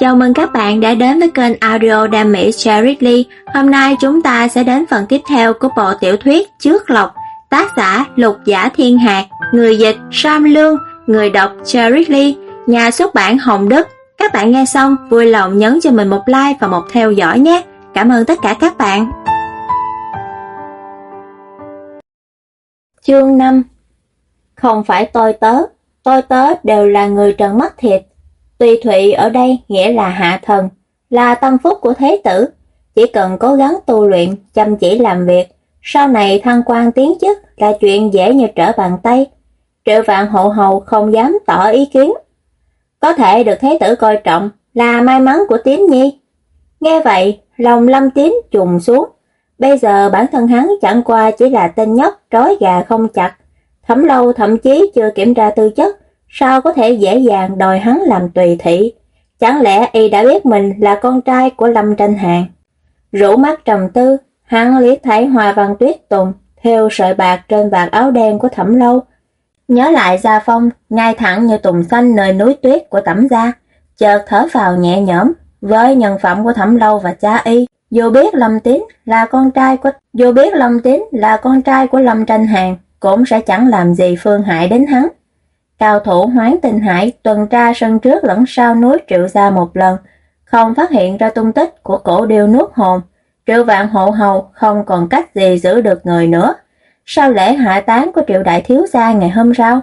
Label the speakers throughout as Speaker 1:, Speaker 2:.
Speaker 1: Chào mừng các bạn đã đến với kênh audio Đam Mỹ Cherry Lee. Hôm nay chúng ta sẽ đến phần tiếp theo của bộ tiểu thuyết Trước Lộc, tác giả Lục Giả Thiên Hạc, người dịch Sam Lương, người đọc Cherry Lee, nhà xuất bản Hồng Đức. Các bạn nghe xong vui lòng nhấn cho mình một like và một theo dõi nhé. Cảm ơn tất cả các bạn. Chương 5 Không phải tôi tớ, tôi tớ đều là người trần mắt thiệt Tùy Thụy ở đây nghĩa là hạ thần, là tâm phúc của thế tử, chỉ cần cố gắng tu luyện, chăm chỉ làm việc, sau này thăng quan tiến chức là chuyện dễ như trở bàn tay. Triệu vạn hộ hầu không dám tỏ ý kiến. Có thể được thế tử coi trọng là may mắn của Tím Nhi. Nghe vậy, lòng Lâm Tím trùng xuống. Bây giờ bản thân hắn chẳng qua chỉ là tên nhóc trói gà không chặt. Thẩm lâu thậm chí chưa kiểm tra tư chất, sao có thể dễ dàng đòi hắn làm tùy thị? Chẳng lẽ y đã biết mình là con trai của Lâm Tranh Hàng? Rủ mắt trầm tư, hắn liếc thấy hoa văn tuyết tùng theo sợi bạc trên vạt áo đen của thẩm lâu. Nhớ lại gia phong, ngay thẳng như tùng xanh nơi núi tuyết của tẩm gia, chợt thở vào nhẹ nhõm với nhân phẩm của thẩm lâu và cha y. Dù biết Lâm Tín là con trai của dù biết Lâm Tín là con trai của Lâm Tranh Hàng, cũng sẽ chẳng làm gì phương hại đến hắn. Cao thủ hoán tình hải tuần tra sân trước lẫn sau núi triệu gia một lần, không phát hiện ra tung tích của cổ điêu nuốt hồn. Triệu vạn hộ hầu không còn cách gì giữ được người nữa. Sau lễ hạ tán của triệu đại thiếu gia ngày hôm sau,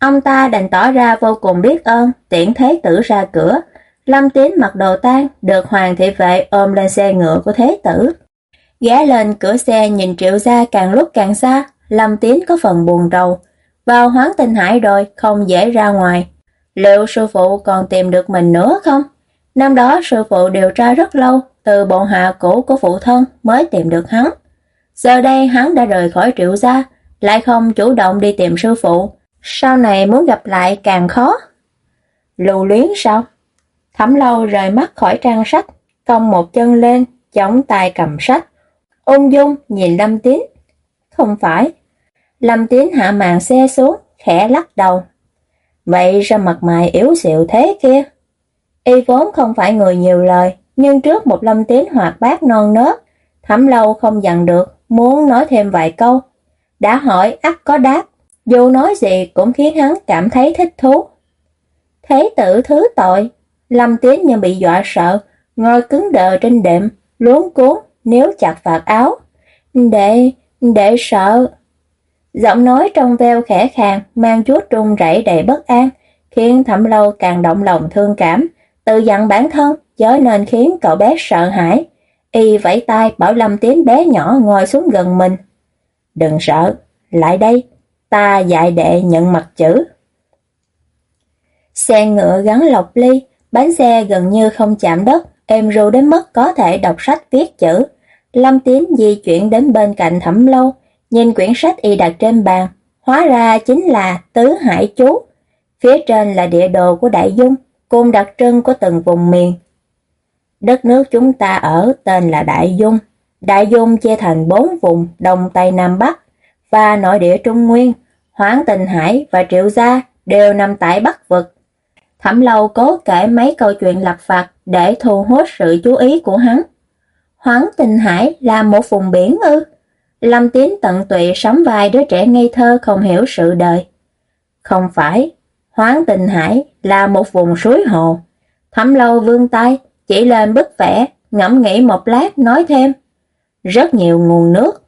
Speaker 1: ông ta đành tỏ ra vô cùng biết ơn, tiễn thế tử ra cửa. Lâm Tín mặc đồ tan, được hoàng thị vệ ôm lên xe ngựa của thế tử. Ghé lên cửa xe nhìn triệu gia càng lúc càng xa, Lâm Tín có phần buồn rầu, vào hoán tinh hải rồi, không dễ ra ngoài. Liệu sư phụ còn tìm được mình nữa không? Năm đó sư phụ điều tra rất lâu, từ bộ hạ cũ của phụ thân mới tìm được hắn. Giờ đây hắn đã rời khỏi triệu gia, lại không chủ động đi tìm sư phụ. Sau này muốn gặp lại càng khó. Lưu luyến sao? Thẩm lâu rời mắt khỏi trang sách, cong một chân lên, chống tay cầm sách. Ung dung nhìn Lâm Tín. Không phải, Lâm Tiến hạ màn xe xuống, khẽ lắc đầu. Vậy ra mặt mày yếu xịu thế kia? Y vốn không phải người nhiều lời, nhưng trước một Lâm Tiến hoạt bát non nớt, thẩm lâu không dằn được, muốn nói thêm vài câu. Đã hỏi ắt có đáp, dù nói gì cũng khiến hắn cảm thấy thích thú. Thế tử thứ tội, Lâm Tiến như bị dọa sợ, ngồi cứng đờ trên đệm, luống cuốn, nếu chặt vạt áo. Để, để sợ, Giọng nói trong veo khẽ khàng, mang chút run rẩy đầy bất an, khiến Thẩm Lâu càng động lòng thương cảm, tự dặn bản thân chớ nên khiến cậu bé sợ hãi. Y vẫy tay bảo Lâm Tiến bé nhỏ ngồi xuống gần mình. Đừng sợ, lại đây, ta dạy đệ nhận mặt chữ. Xe ngựa gắn lọc ly, bánh xe gần như không chạm đất, êm ru đến mức có thể đọc sách viết chữ. Lâm Tiến di chuyển đến bên cạnh Thẩm Lâu, Nhìn quyển sách y đặt trên bàn, hóa ra chính là Tứ Hải Chú. Phía trên là địa đồ của Đại Dung, cùng đặc trưng của từng vùng miền. Đất nước chúng ta ở tên là Đại Dung. Đại Dung chia thành bốn vùng Đông Tây Nam Bắc và nội địa Trung Nguyên, Hoáng Tình Hải và Triệu Gia đều nằm tại Bắc Vực. Thẩm Lâu cố kể mấy câu chuyện lập phạt để thu hút sự chú ý của hắn. Hoáng Tình Hải là một vùng biển ư? Lâm tiến tận tụy sắm vai đứa trẻ ngây thơ không hiểu sự đời. Không phải, Hoáng Tình Hải là một vùng suối hồ. Thẩm lâu vương tay, chỉ lên bức vẽ, ngẫm nghĩ một lát nói thêm. Rất nhiều nguồn nước.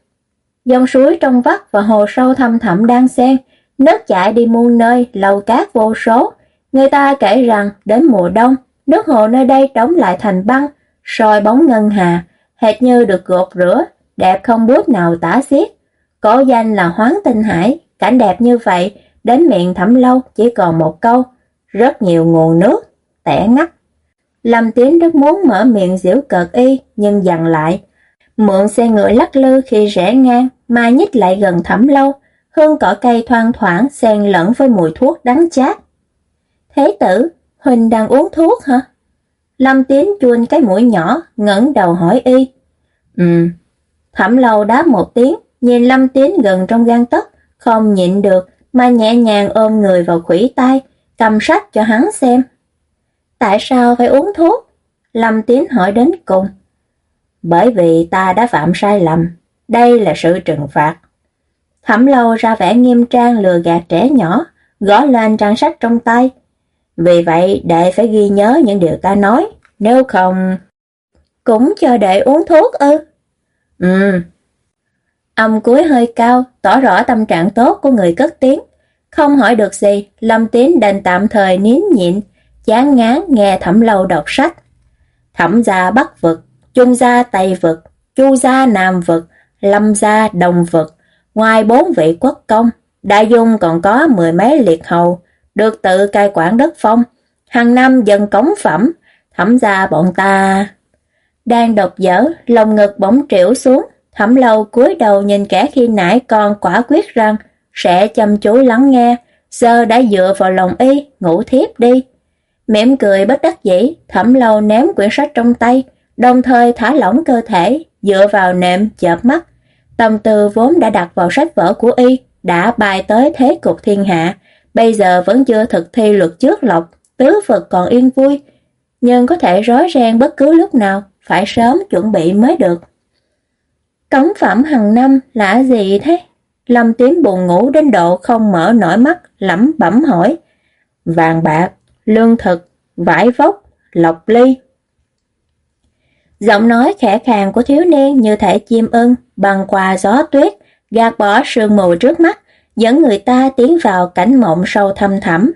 Speaker 1: Dòng suối trong vắt và hồ sâu thăm thẳm đang xen, nước chảy đi muôn nơi, lầu cát vô số. Người ta kể rằng đến mùa đông, nước hồ nơi đây trống lại thành băng, soi bóng ngân hà, hệt như được gột rửa, đẹp không bước nào tả xiết. Cổ danh là Hoáng Tinh Hải, cảnh đẹp như vậy, đến miệng thẩm lâu chỉ còn một câu, rất nhiều nguồn nước, tẻ ngắt. Lâm Tiến rất muốn mở miệng giễu cợt y, nhưng dằn lại. Mượn xe ngựa lắc lư khi rẽ ngang, mà nhích lại gần thẩm lâu, hương cỏ cây thoang thoảng xen lẫn với mùi thuốc đắng chát. Thế tử, Huỳnh đang uống thuốc hả? Lâm Tiến chuôn cái mũi nhỏ, ngẩng đầu hỏi y. Ừ, Thẩm lâu đáp một tiếng, nhìn Lâm Tiến gần trong gan tấc, không nhịn được mà nhẹ nhàng ôm người vào khủy tay, cầm sách cho hắn xem. Tại sao phải uống thuốc? Lâm Tiến hỏi đến cùng.
Speaker 2: Bởi vì ta đã phạm sai lầm, đây là sự trừng phạt.
Speaker 1: Thẩm lâu ra vẻ nghiêm trang lừa gạt trẻ nhỏ, gõ lên trang sách trong tay.
Speaker 2: Vì vậy đệ phải ghi nhớ những điều ta nói, nếu không...
Speaker 1: Cũng cho đệ uống thuốc ư?
Speaker 2: Ừ.
Speaker 1: Ông cuối hơi cao, tỏ rõ tâm trạng tốt của người cất tiếng. Không hỏi được gì, Lâm Tiến đành tạm thời nín nhịn, chán ngán nghe thẩm lâu đọc sách. Thẩm gia Bắc vực, Trung gia Tây vực, Chu gia Nam vực, Lâm gia đồng vực, ngoài bốn vị quốc công, Đại Dung còn có mười mấy liệt hầu, được tự cai quản đất phong, hàng năm dân cống phẩm, thẩm gia bọn ta. Đang đọc dở, lòng ngực bỗng triểu xuống, thẩm lâu cúi đầu nhìn kẻ khi nãy còn quả quyết rằng sẽ chăm chú lắng nghe, giờ đã dựa vào lòng y, ngủ thiếp đi. Mỉm cười bất đắc dĩ, thẩm lâu ném quyển sách trong tay, đồng thời thả lỏng cơ thể, dựa vào nệm chợp mắt. Tâm tư vốn đã đặt vào sách vở của y, đã bài tới thế cục thiên hạ, bây giờ vẫn chưa thực thi luật trước lọc tứ Phật còn yên vui, nhưng có thể rối ren bất cứ lúc nào, phải sớm chuẩn bị mới được. Cống phẩm hàng năm là gì thế? Lâm Tiến buồn ngủ đến độ không mở nổi mắt, lẩm bẩm hỏi. Vàng bạc, lương thực, vải vóc, lọc ly. Giọng nói khẽ khàng của thiếu niên như thể chim ưng, băng qua gió tuyết, gạt bỏ sương mù trước mắt, dẫn người ta tiến vào cảnh mộng sâu thâm thẳm.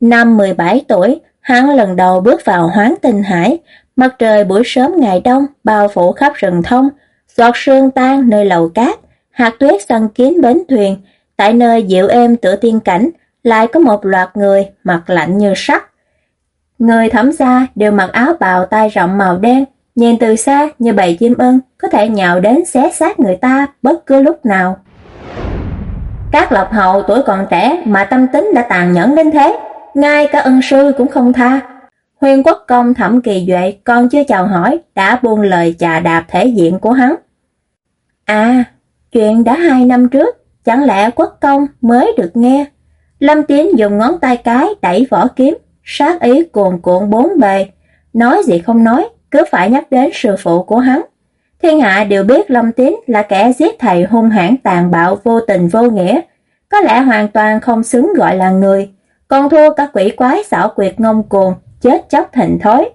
Speaker 1: Năm 17 tuổi, hắn lần đầu bước vào hoáng tinh hải, mặt trời buổi sớm ngày đông bao phủ khắp rừng thông, giọt sương tan nơi lầu cát, hạt tuyết săn kín bến thuyền, tại nơi dịu êm tựa tiên cảnh, lại có một loạt người mặt lạnh như sắt. Người thẩm gia đều mặc áo bào tay rộng màu đen, nhìn từ xa như bầy chim ưng có thể nhào đến xé xác người ta bất cứ lúc nào. Các lộc hậu tuổi còn trẻ mà tâm tính đã tàn nhẫn đến thế, ngay cả ân sư cũng không tha. Huyền quốc công thẩm kỳ duệ còn chưa chào hỏi đã buông lời chà đạp thể diện của hắn. À, chuyện đã hai năm trước, chẳng lẽ quốc công mới được nghe? Lâm Tiến dùng ngón tay cái đẩy vỏ kiếm, sát ý cuồn cuộn bốn bề. Nói gì không nói, cứ phải nhắc đến sư phụ của hắn. Thiên hạ đều biết Lâm Tín là kẻ giết thầy hung hãn tàn bạo vô tình vô nghĩa, có lẽ hoàn toàn không xứng gọi là người, còn thua cả quỷ quái xảo quyệt ngông cuồng, chết chóc thịnh thối.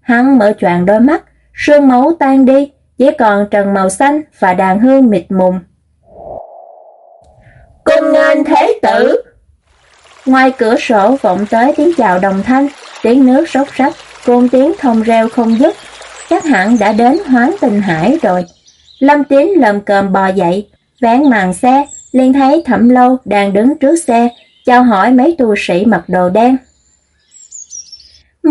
Speaker 1: Hắn mở choàng đôi mắt, sương máu tan đi, chỉ còn trần màu xanh và đàn hương mịt mùng.
Speaker 2: Cung nghênh thế tử!
Speaker 1: Ngoài cửa sổ vọng tới tiếng chào đồng thanh, tiếng nước sốc rách, côn tiếng thông reo không dứt, chắc hẳn đã đến hoán tình hải rồi. Lâm Tín lầm cơm bò dậy, vén màn xe, liền thấy Thẩm Lâu đang đứng trước xe, chào hỏi mấy tu sĩ mặc đồ đen.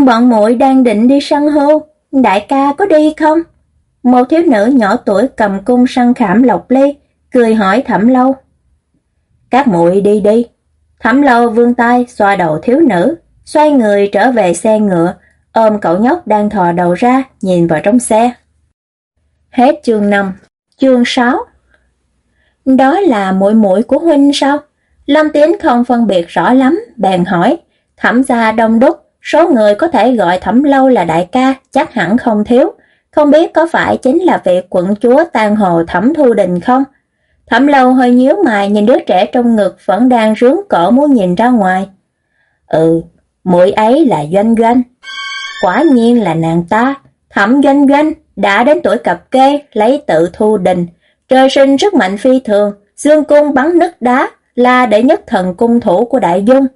Speaker 1: Bọn muội đang định đi săn hô, đại ca có đi không? Một thiếu nữ nhỏ tuổi cầm cung săn khảm lộc ly, cười hỏi Thẩm Lâu.
Speaker 2: Các muội đi đi.
Speaker 1: Thẩm Lâu vươn tay xoa đầu thiếu nữ, xoay người trở về xe ngựa, ôm cậu nhóc đang thò đầu ra, nhìn vào trong xe. Hết chương 5, chương 6. Đó là muội muội của huynh sao? Lâm Tiến không phân biệt rõ lắm, bèn hỏi, thẩm gia đông đúc, số người có thể gọi thẩm lâu là đại ca chắc hẳn không thiếu, không biết có phải chính là vị quận chúa tang hồ thẩm thu đình không? Thẩm lâu hơi nhíu mày nhìn đứa trẻ trong ngực vẫn đang rướng cổ muốn nhìn ra ngoài.
Speaker 2: Ừ, muội ấy là doanh doanh.
Speaker 1: Quả nhiên là nàng ta, thẩm doanh doanh, đã đến tuổi cập kê, lấy tự thu đình. Trời sinh rất mạnh phi thường, dương cung bắn nứt đá, là đệ nhất thần cung thủ của đại dung.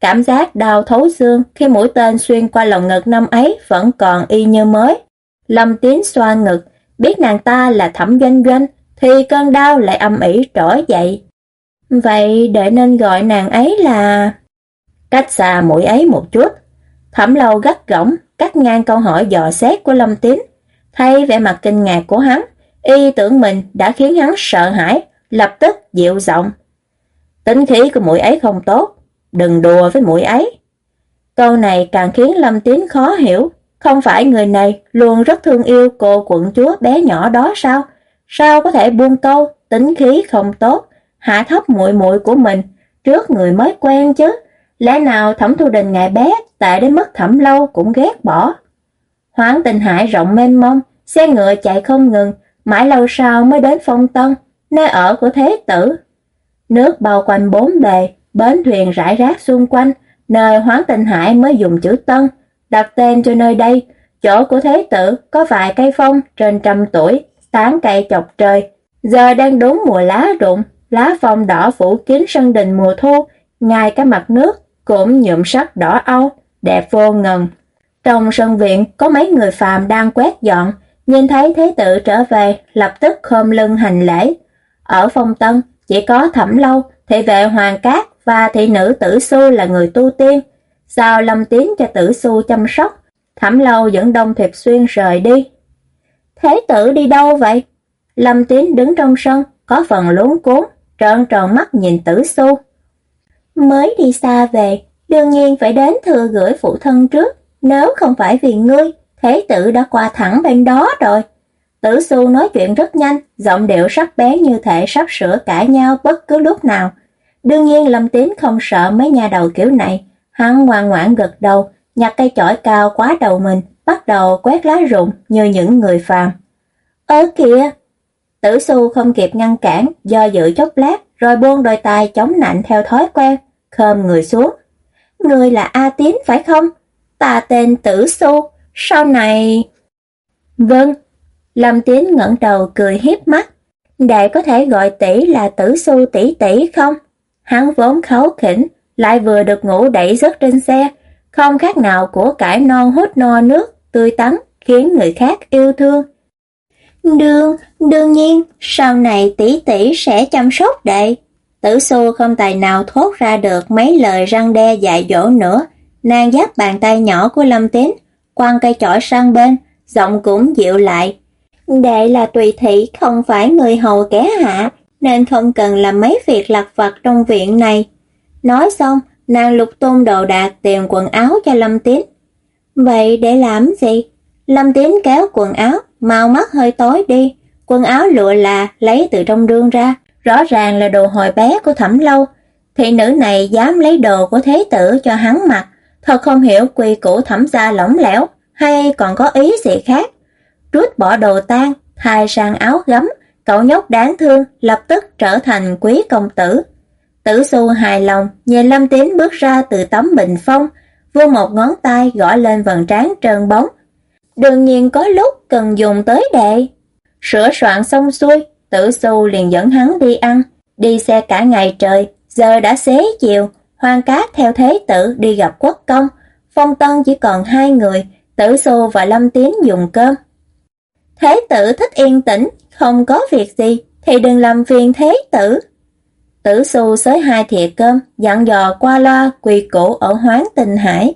Speaker 1: Cảm giác đau thấu xương khi mũi tên xuyên qua lồng ngực năm ấy vẫn còn y như mới. Lâm Tiến xoa ngực, biết nàng ta là thẩm doanh doanh, thì cơn đau lại âm ỉ trỗi dậy. Vậy để nên gọi nàng ấy là...
Speaker 2: Cách xa mũi ấy một chút, Thẩm lâu gắt gỏng, cắt ngang câu hỏi dò xét của Lâm Tín. Thay vẻ mặt kinh ngạc của hắn, y tưởng mình đã khiến hắn sợ hãi, lập tức dịu giọng. Tính khí của mũi ấy không tốt, đừng đùa với mũi ấy. Câu này càng khiến Lâm Tín khó hiểu, không phải người này luôn rất thương yêu cô quận chúa bé nhỏ đó sao? Sao có thể buông câu, tính khí không tốt, hạ thấp muội muội của mình trước người mới quen chứ? Lẽ nào Thẩm Thu Đình ngại bé, tại đến mất Thẩm Lâu cũng ghét bỏ. Hoáng tình hải rộng mênh mông, xe ngựa chạy không ngừng, mãi lâu sau mới đến Phong Tân, nơi ở của Thế Tử. Nước bao quanh bốn bề, bến thuyền rải rác xung quanh, nơi hoán Tình Hải mới dùng chữ Tân, đặt tên cho nơi đây. Chỗ của Thế Tử có vài cây phong trên trăm tuổi, tán cây chọc trời. Giờ đang đúng mùa lá rụng, lá phong đỏ phủ kín sân đình mùa thu, ngay cả mặt nước cũng nhuộm sắc đỏ âu, đẹp vô ngần. Trong sân viện có mấy người phàm đang quét dọn, nhìn thấy Thế Tử trở về, lập tức khom lưng hành lễ. Ở phong tân, chỉ có thẩm lâu, thị vệ hoàng cát và thị nữ tử su là người tu tiên. Sao lâm tiến cho tử su chăm sóc, thẩm lâu dẫn đông thiệp xuyên rời đi. Thế tử đi đâu vậy? Lâm Tiến đứng trong sân, có phần luống cuốn, trợn tròn mắt nhìn tử su. Mới đi xa về, đương nhiên phải đến thừa gửi phụ thân trước, nếu không phải vì ngươi, thế tử đã qua thẳng bên đó rồi. Tử su nói chuyện rất nhanh, giọng điệu sắc bén như thể sắp sửa cãi nhau bất cứ lúc nào. Đương nhiên Lâm Tín không sợ mấy nhà đầu kiểu này, hắn ngoan ngoãn gật đầu, nhặt cây chổi cao quá đầu mình, bắt đầu quét lá rụng như những người phàm. Ơ kìa! Tử su không kịp ngăn cản, do dự chốc lát, rồi buông đôi tay chống nạnh theo thói quen, khom người xuống. Người là A Tín phải không? Ta tên Tử Su, sau này... Vâng, Lâm Tín ngẩng đầu cười hiếp mắt. Đệ có thể gọi tỷ là Tử Su tỷ tỷ không? Hắn vốn khấu khỉnh, lại vừa được ngủ đẩy giấc trên xe, không khác nào của cải non hút no nước, tươi tắn, khiến người khác yêu thương. Đương, đương nhiên, sau này tỷ tỷ sẽ chăm sóc đệ. Tử Xu không tài nào thốt ra được mấy lời răng đe dạy dỗ nữa. Nàng giáp bàn tay nhỏ của Lâm Tín, quăng cây chổi sang bên, giọng cũng dịu lại. Đệ là tùy thị, không phải người hầu kẻ hạ, nên không cần làm mấy việc lặt vặt trong viện này. Nói xong, nàng lục tung đồ đạc tìm quần áo cho Lâm Tín. Vậy để làm gì? Lâm Tín kéo quần áo, mau mắt hơi tối đi. Quần áo lụa là lấy từ trong rương ra, rõ ràng là đồ hồi bé của thẩm lâu. Thị nữ này dám lấy đồ của thế tử cho hắn mặc, thật không hiểu quy củ thẩm gia lỏng lẻo, hay còn có ý gì khác. Rút bỏ đồ tan, thay sang áo gấm, cậu nhóc đáng thương lập tức trở thành quý công tử. Tử xu hài lòng, nhìn Lâm Tín bước ra từ tấm bình phong, vươn một ngón tay gõ lên vầng trán trơn bóng. Đương nhiên có lúc cần dùng tới đệ. Sửa soạn xong xuôi, tử xu liền dẫn hắn đi ăn, đi xe cả ngày trời, giờ đã xế chiều, hoang cát theo thế tử đi gặp quốc công. Phong Tân chỉ còn hai người, tử xu và Lâm Tín dùng cơm. Thế tử thích yên tĩnh, không có việc gì, thì đừng làm phiền thế tử. Tử xu xới hai thìa cơm, dặn dò qua loa quỳ củ ở hoán tình hải.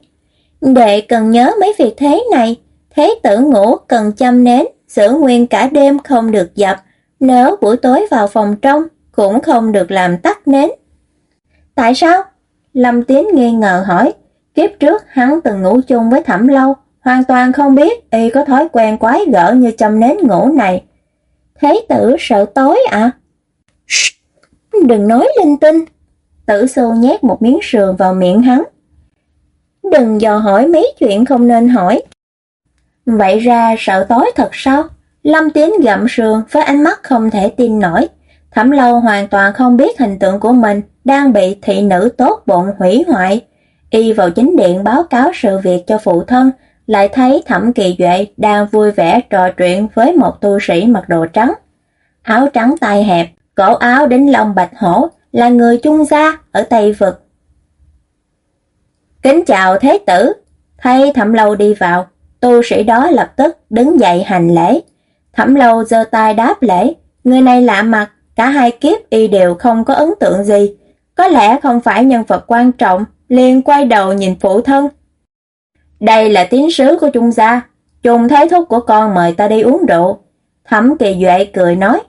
Speaker 2: Đệ cần nhớ mấy việc thế này, thế tử ngủ cần chăm nến, giữ nguyên cả đêm không được dập, nếu buổi tối vào phòng trong cũng không được làm tắt nến. Tại sao? Lâm Tiến nghi ngờ hỏi, kiếp trước hắn từng ngủ chung với Thẩm Lâu, hoàn toàn không biết y có thói quen quái gở như châm nến ngủ này. Thế tử sợ tối à? Đừng nói linh tinh. Tử xô nhét một miếng sườn vào miệng hắn. Đừng dò hỏi mấy chuyện không nên hỏi. Vậy ra sợ tối thật sao? Lâm Tiến gặm sườn với ánh mắt không thể tin nổi. Thẩm lâu hoàn toàn không biết hình tượng của mình đang bị thị nữ tốt bụng hủy hoại. Y vào chính điện báo cáo sự việc cho phụ thân, lại thấy Thẩm Kỳ Duệ đang vui vẻ trò chuyện với một tu sĩ mặc đồ trắng. Áo trắng tay hẹp, cổ áo đến lông bạch hổ, là người trung gia ở Tây Vực. Kính chào Thế tử, thay Thẩm Lâu đi vào, tu sĩ đó lập tức đứng dậy hành lễ. Thẩm Lâu giơ tay đáp lễ, người này lạ mặt, cả hai kiếp y đều không có ấn tượng gì. Có lẽ không phải nhân vật quan trọng, liền quay đầu nhìn phụ thân. Đây là tín sứ của Trung gia, Trung Thái thúc của con mời ta đi uống rượu. Thẩm Kỳ Duệ cười nói,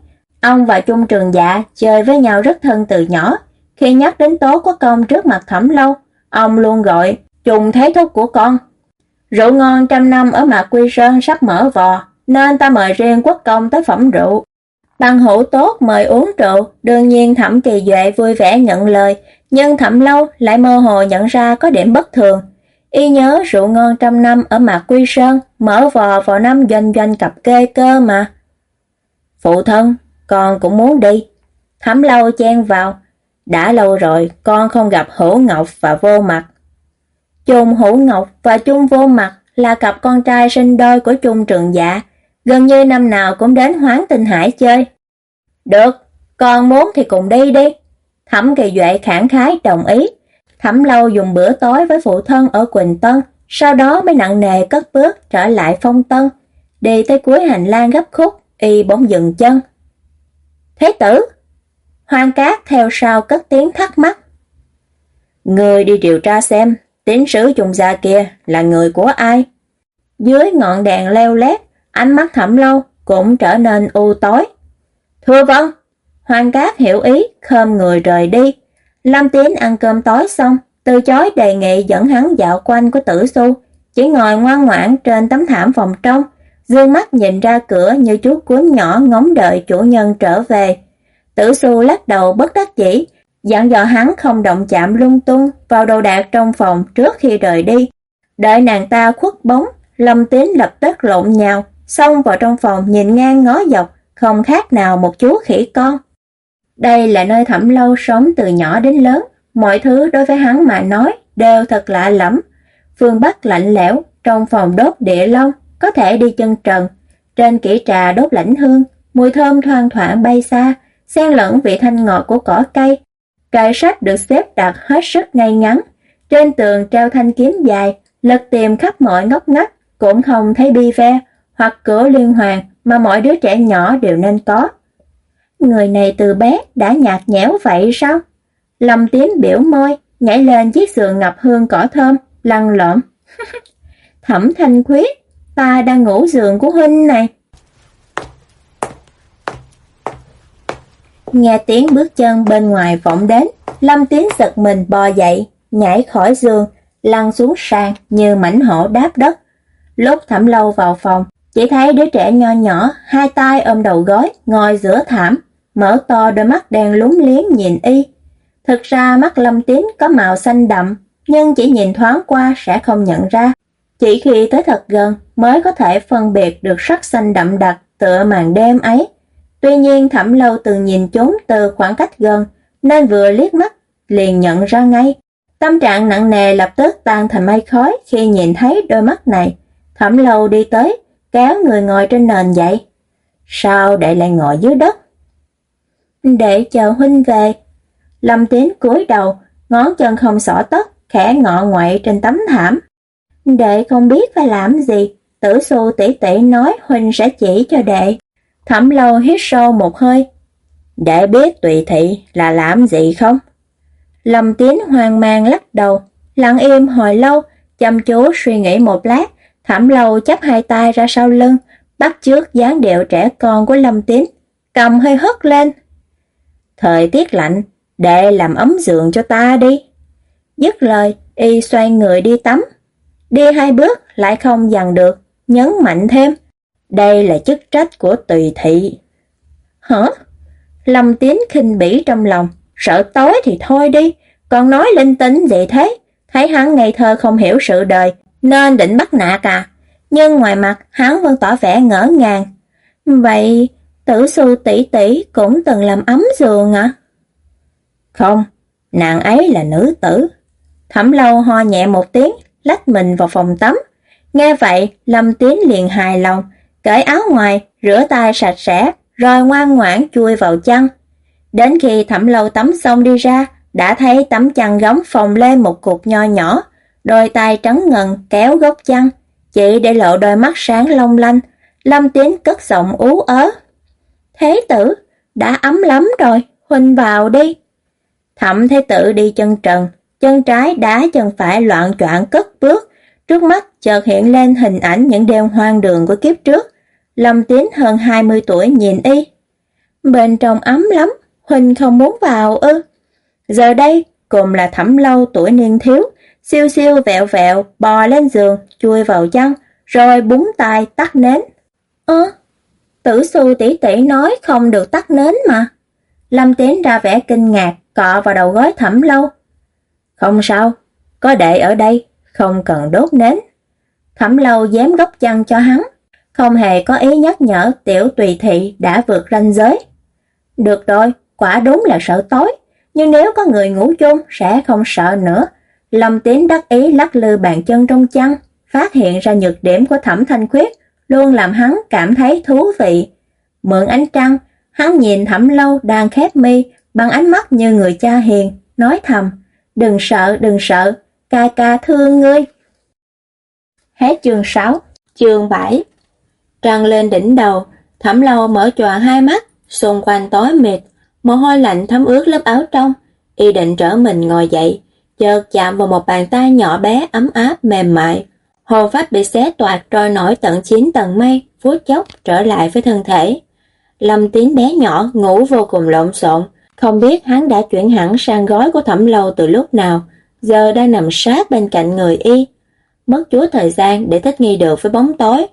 Speaker 2: ông và Trung Trường Dạ chơi với nhau rất thân từ nhỏ. Khi nhắc đến tố có công trước mặt Thẩm Lâu, ông luôn gọi Trung Thái thúc của con. Rượu ngon trăm năm ở Mạc Quy Sơn sắp mở vò, nên ta mời riêng quốc công tới phẩm rượu.
Speaker 1: Bằng hữu tốt mời uống rượu, đương nhiên Thẩm Kỳ Duệ vui vẻ nhận lời, nhưng Thẩm Lâu lại mơ hồ nhận ra có điểm bất thường. Y nhớ rượu ngon trăm năm ở Mạc Quy Sơn, mở vò vào năm doanh doanh cặp kê cơ mà. Phụ thân, con cũng muốn đi. thắm Lâu chen vào. Đã lâu rồi, con không gặp Hữu Ngọc và Vô Mặt. Chung Hữu Ngọc và Chung Vô Mặt là cặp con trai sinh đôi của Chung Trường Dạ, gần như năm nào cũng đến Hoáng Tinh Hải chơi. Được, con muốn thì cùng đi đi. Thẩm Kỳ Duệ khẳng khái đồng ý. Thẩm Lâu dùng bữa tối với phụ thân ở Quỳnh Tân, sau đó mới nặng nề cất bước trở lại Phong Tân. Đi tới cuối hành lang gấp khúc, y bỗng dừng chân. Thế tử! Hoàng Cát theo sau cất tiếng thắc mắc. Người đi điều tra xem, tín sứ trùng gia kia là người của ai? Dưới ngọn đèn leo lét, ánh mắt thẩm lâu cũng trở nên u tối. Thưa vâng, Hoàng Cát hiểu ý, khom người rời đi. Lam Tín ăn cơm tối xong, từ chối đề nghị dẫn hắn dạo quanh của tử su, chỉ ngồi ngoan ngoãn trên tấm thảm phòng trong, dương mắt nhìn ra cửa như chú cuốn nhỏ ngóng đợi chủ nhân trở về. Tử su lắc đầu bất đắc dĩ, dặn dò hắn không động chạm lung tung vào đồ đạc trong phòng trước khi rời đi. Đợi nàng ta khuất bóng, Lâm Tín lập tức lộn nhào, xông vào trong phòng nhìn ngang ngó dọc, không khác nào một chú khỉ con. Đây là nơi thẩm lâu sống từ nhỏ đến lớn, mọi thứ đối với hắn mà nói đều thật lạ lẫm. Phương Bắc lạnh lẽo, trong phòng đốt địa long, có thể đi chân trần. Trên kỹ trà đốt lãnh hương, mùi thơm thoang thoảng bay xa, xen lẫn vị thanh ngọt của cỏ cây. Kệ sách được xếp đặt hết sức ngay ngắn. Trên tường treo thanh kiếm dài, lật tìm khắp mọi ngóc ngách, cũng không thấy bi ve hoặc cửa liên hoàn mà mọi đứa trẻ nhỏ đều nên có. Người này từ bé đã nhạt nhẽo vậy sao? Lâm Tiến biểu môi, nhảy lên chiếc giường ngập hương cỏ thơm, lăn lộn. Thẩm thanh khuyết, ta đang ngủ giường của huynh này. Nghe tiếng bước chân bên ngoài vọng đến, Lâm Tiến giật mình bò dậy, nhảy khỏi giường, lăn xuống sàn như mảnh hổ đáp đất. Lúc thẩm lâu vào phòng, chỉ thấy đứa trẻ nho nhỏ, hai tay ôm đầu gối, ngồi giữa thảm, mở to đôi mắt đen lúng liếng nhìn y. Thực ra mắt Lâm Tín có màu xanh đậm, nhưng chỉ nhìn thoáng qua sẽ không nhận ra. Chỉ khi tới thật gần mới có thể phân biệt được sắc xanh đậm đặc tựa màn đêm ấy. Tuy nhiên Thẩm Lâu từng nhìn chúng từ khoảng cách gần, nên vừa liếc mắt liền nhận ra ngay. Tâm trạng nặng nề lập tức tan thành mây khói khi nhìn thấy đôi mắt này. Thẩm Lâu đi tới, kéo người ngồi trên nền dậy. Sao đệ lại ngồi dưới đất? Để chờ huynh về. Lâm Tiến cúi đầu, ngón chân không xỏ tất, khẽ ngọ ngoại trên tấm thảm. Đệ không biết phải làm gì, tử su tỷ tỷ nói huynh sẽ chỉ cho đệ. Thẩm lâu hít sâu một hơi. Đệ biết tùy thị là làm gì không? Lâm Tiến hoang mang lắc đầu, lặng im hồi lâu, chăm chú suy nghĩ một lát, Thẩm lâu chắp hai tay ra sau lưng, bắt trước dáng điệu trẻ con của Lâm Tiến, cầm hơi hất lên. Thời tiết lạnh, đệ làm ấm giường cho ta đi. Dứt lời, y xoay người đi tắm. Đi hai bước lại không dằn được, nhấn mạnh thêm. Đây là chức trách của tùy thị. Hả? Lâm Tiến khinh bỉ trong lòng, sợ tối thì thôi đi, còn nói linh tính gì thế? Thấy hắn ngây thơ không hiểu sự đời, nên định bắt nạt à. Nhưng ngoài mặt hắn vẫn tỏ vẻ ngỡ ngàng. Vậy tử sư tỷ tỷ cũng từng làm ấm giường à? Không, nàng ấy là nữ tử. Thẩm lâu ho nhẹ một tiếng, lách mình vào phòng tắm. Nghe vậy, Lâm Tiến liền hài lòng, cởi áo ngoài, rửa tay sạch sẽ, rồi ngoan ngoãn chui vào chăn. Đến khi thẩm lâu tắm xong đi ra, đã thấy tấm chăn gấm phồng lên một cục nho nhỏ, đôi tay trắng ngần kéo gốc chăn, chỉ để lộ đôi mắt sáng long lanh. Lâm Tiến cất giọng ú ớ. Thế tử, đã ấm lắm rồi, huynh vào đi. Thẩm thế tử đi chân trần, chân trái đá chân phải loạn choạng cất bước, trước mắt chợt hiện lên hình ảnh những đêm hoang đường của kiếp trước. Lâm Tiến hơn 20 tuổi nhìn y. Bên trong ấm lắm, huynh không muốn vào ư? Giờ đây, cùng là thẩm lâu tuổi niên thiếu, siêu siêu vẹo vẹo bò lên giường, chui vào chăn, rồi búng tay tắt nến. Ơ,
Speaker 2: Tử su tỷ tỷ nói không được tắt nến mà. Lâm Tiến ra vẻ kinh ngạc, cọ vào đầu gối thẩm lâu. Không sao, có đệ ở đây, không cần đốt nến. Thẩm lâu dám gốc chân cho hắn, không hề có ý nhắc nhở tiểu tùy thị đã vượt ranh giới. Được rồi, quả đúng là sợ tối, nhưng nếu có người ngủ chung sẽ không sợ nữa. Lâm Tiến đắc ý lắc lư bàn chân trong chăn, phát hiện ra nhược điểm của thẩm thanh khuyết, luôn làm hắn cảm thấy thú vị. Mượn ánh trăng, hắn nhìn thẩm lâu đang khép mi bằng ánh mắt như người cha hiền, nói thầm, đừng sợ, đừng sợ, ca ca thương ngươi. Hết chương 6, chương 7 Trăng lên đỉnh đầu, thẩm lâu mở tròn hai mắt, xung quanh tối mịt, mồ hôi lạnh thấm ướt lớp áo trong, y định trở mình ngồi dậy, chợt chạm vào một bàn tay nhỏ bé ấm áp mềm mại. Hồn phách bị xé toạc trôi nổi tận chín tầng mây, phút chốc trở lại với thân thể. Lâm tín bé nhỏ ngủ vô cùng lộn xộn, không biết hắn đã chuyển hẳn sang gói của thẩm lâu từ lúc nào, giờ đang nằm sát bên cạnh người y. Mất chúa thời gian để thích nghi được với bóng tối.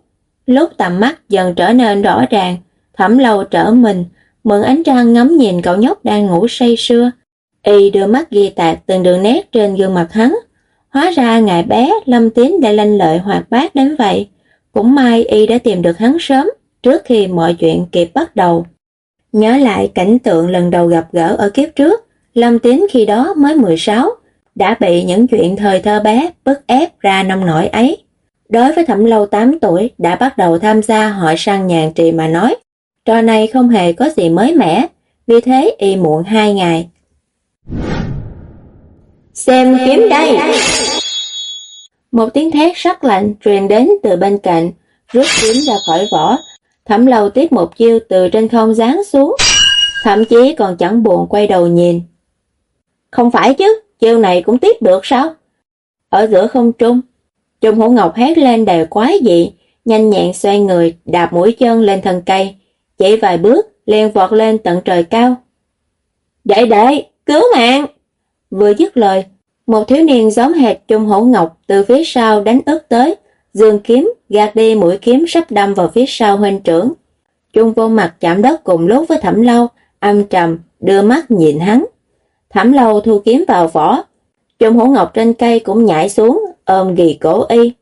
Speaker 2: Lúc tầm mắt dần trở nên rõ ràng, thẩm lâu trở mình, mượn ánh trăng ngắm nhìn cậu nhóc đang ngủ say sưa. Y đưa mắt ghi tạc từng đường nét trên gương mặt hắn. Hóa ra ngày bé Lâm tiến đã lanh lợi hoạt bát đến vậy. Cũng may Y đã tìm được hắn sớm, trước khi mọi chuyện kịp bắt đầu. Nhớ lại cảnh tượng lần đầu gặp gỡ ở kiếp trước, Lâm Tín khi đó mới 16, đã bị những chuyện thời thơ bé bức ép ra nông nổi ấy. Đối với Thẩm Lâu 8 tuổi đã bắt đầu tham gia hội sang nhàn trì mà nói, trò này không hề có gì mới mẻ, vì thế y muộn 2 ngày. Xem kiếm đây! Một tiếng thét sắc lạnh truyền đến từ bên cạnh, rút kiếm ra khỏi vỏ, Thẩm lầu tiếp một chiêu từ trên không giáng xuống, thậm chí còn chẳng buồn quay đầu nhìn. Không phải chứ, chiêu này cũng tiếp được sao? Ở giữa không trung, Trung Hữu Ngọc hét lên đầy quái dị, nhanh nhẹn xoay người, đạp mũi chân lên thân cây, chỉ vài bước, liền vọt lên tận trời cao. Đệ đệ, cứu mạng! Vừa dứt lời, một thiếu niên giống hệt Trung Hổ Ngọc từ phía sau đánh ướt tới, dương kiếm, gạt đi mũi kiếm sắp đâm vào phía sau huynh trưởng. Trung vô mặt chạm đất cùng lúc với thẩm lâu, âm trầm, đưa mắt nhìn hắn. Thẩm lâu thu kiếm vào vỏ, Trung Hổ Ngọc trên cây cũng nhảy xuống, ôm ghi cổ y.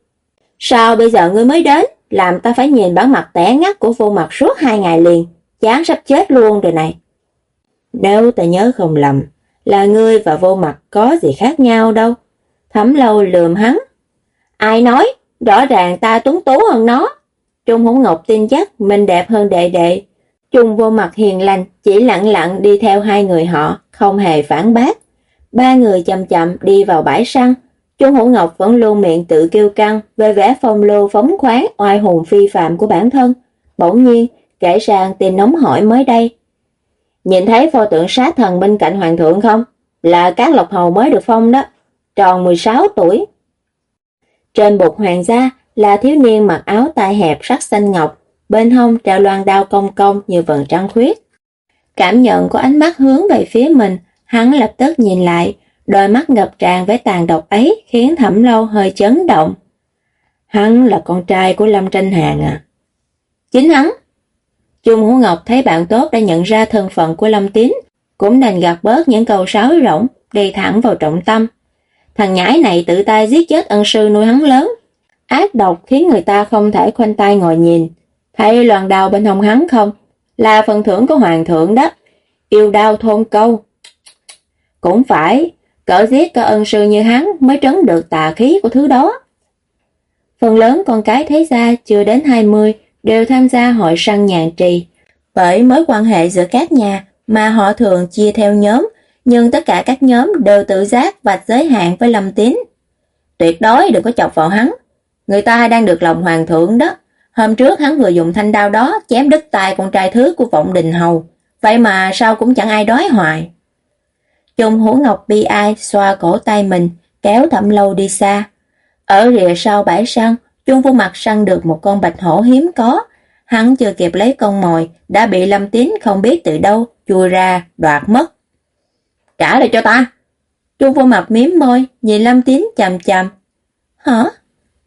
Speaker 2: Sao bây giờ ngươi mới đến, làm ta phải nhìn bản mặt tẻ ngắt của vô mặt suốt hai ngày liền, chán sắp chết luôn rồi này. Nếu ta nhớ không lầm, là ngươi và vô mặt có gì khác nhau đâu. Thẩm lâu lườm hắn. Ai nói, rõ ràng ta tuấn tú hơn nó. Trung Hữu Ngọc tin chắc mình đẹp hơn đệ đệ. Trung vô mặt hiền lành, chỉ lặng lặng đi theo hai người họ, không hề phản bác. Ba người chậm chậm đi vào bãi săn. Trung Hữu Ngọc vẫn luôn miệng tự kêu căng về vẻ phong lưu phóng khoáng oai hùng phi phạm của bản thân. Bỗng nhiên, kể sang tin nóng hỏi mới đây. Nhìn thấy pho tượng sát thần bên cạnh hoàng thượng không? Là các lộc hầu mới được phong đó. Tròn 16 tuổi. Trên bục hoàng gia là thiếu niên mặc áo tai hẹp sắc xanh ngọc, bên hông treo loan đao cong cong như vầng trăng khuyết. Cảm nhận của ánh mắt hướng về phía mình, hắn lập tức nhìn lại, đôi mắt ngập tràn với tàn độc ấy khiến thẩm lâu hơi chấn động. Hắn là con trai của Lâm Tranh Hàng à? Chính hắn. Trung Hữu Ngọc thấy bạn tốt đã nhận ra thân phận của Lâm Tín, cũng đành gạt bớt những câu sáo rỗng, đi thẳng vào trọng tâm. Thằng nhãi này tự tay giết chết ân sư nuôi hắn lớn. Ác độc khiến người ta không thể khoanh tay ngồi nhìn. Thấy loàn đào bên hông hắn không? Là phần thưởng của hoàng thượng đó. Yêu đau thôn câu. Cũng phải, cỡ giết có ân sư như hắn mới trấn được tà khí của thứ đó. Phần lớn con cái thế gia chưa đến 20 đều tham gia hội săn nhàn trì. Bởi mối quan hệ giữa các nhà mà họ thường chia theo nhóm, nhưng tất cả các nhóm đều tự giác vạch giới hạn với Lâm Tín. Tuyệt đối đừng có chọc vào hắn. Người ta đang được lòng hoàng thượng đó. Hôm trước hắn vừa dùng thanh đao đó chém đứt tay con trai thứ của vọng đình hầu. Vậy mà sao cũng chẳng ai đói hoài. Trung Hữu Ngọc bi ai xoa cổ tay mình, kéo thẩm lâu đi xa. Ở rìa sau bãi săn, Trung vô mặt săn được một con bạch hổ hiếm có. Hắn chưa kịp lấy con mồi, đã bị Lâm Tín không biết từ đâu, chui ra, đoạt mất. Trả lại cho ta! Trung vô mặt miếm môi, nhìn Lâm Tín chầm chầm. Hả?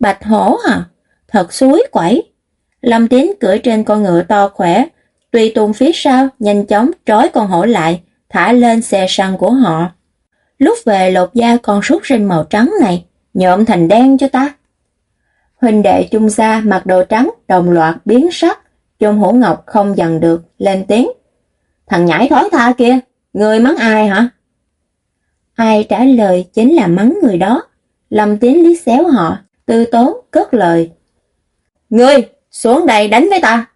Speaker 2: Bạch hổ hả? Thật suối quẩy. Lâm Tín cưỡi trên con ngựa to khỏe, tùy tùng phía sau nhanh chóng trói con hổ lại, thả lên xe săn của họ. Lúc về lột da con súc sinh màu trắng này, nhộm thành đen cho ta. Huynh đệ trung gia mặc đồ trắng đồng loạt biến sắc, Trung Hổ Ngọc không dằn được, lên tiếng. Thằng nhảy thói tha kia, người mắng ai hả? Ai trả lời chính là mắng người đó. Lâm Tiến liếc xéo họ, tư tốn, cất lời. Ngươi, xuống đây đánh với ta.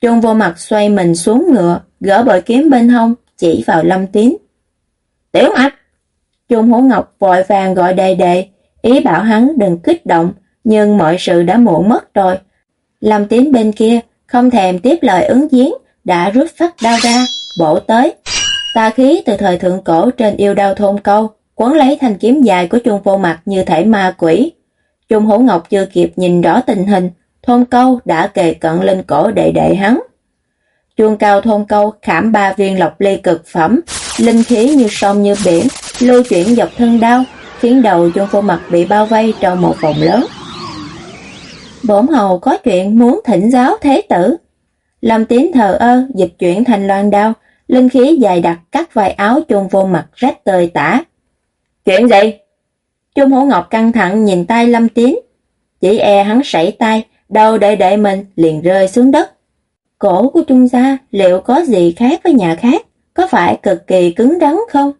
Speaker 2: Trung vô mặt xoay mình xuống ngựa, gỡ bội kiếm bên hông, chỉ vào Lâm Tiến. Tiểu mạch! Trung Hổ Ngọc vội vàng gọi đề đề, ý bảo hắn đừng kích động, nhưng mọi sự đã muộn mất rồi. Lâm Tiến bên kia không thèm tiếp lời ứng giếng, đã rút phát đao ra, bổ tới. Tà khí từ thời thượng cổ trên yêu đao thôn câu, quấn lấy thanh kiếm dài của Chung vô mặt như thể ma quỷ. Trung Hữu Ngọc chưa kịp nhìn rõ tình hình, thôn câu đã kề cận lên cổ đệ đệ hắn. Chuông cao thôn câu khảm ba viên lọc ly cực phẩm, linh khí như sông như biển, lưu chuyển dọc thân đao, khiến đầu Chung vô mặt bị bao vây trong một vòng lớn. Bổn hầu có chuyện muốn thỉnh giáo thế tử. Lâm Tín thờ ơ dịch chuyển thành loan đao, linh khí dài đặc cắt vai áo Trung vô mặt rách tơi tả. Chuyện gì? Trung Hổ Ngọc căng thẳng nhìn tay Lâm Tín. Chỉ e hắn sảy tay, đầu đệ đệ mình liền rơi xuống đất. Cổ của Trung gia liệu có gì khác với nhà khác? Có phải cực kỳ cứng rắn không?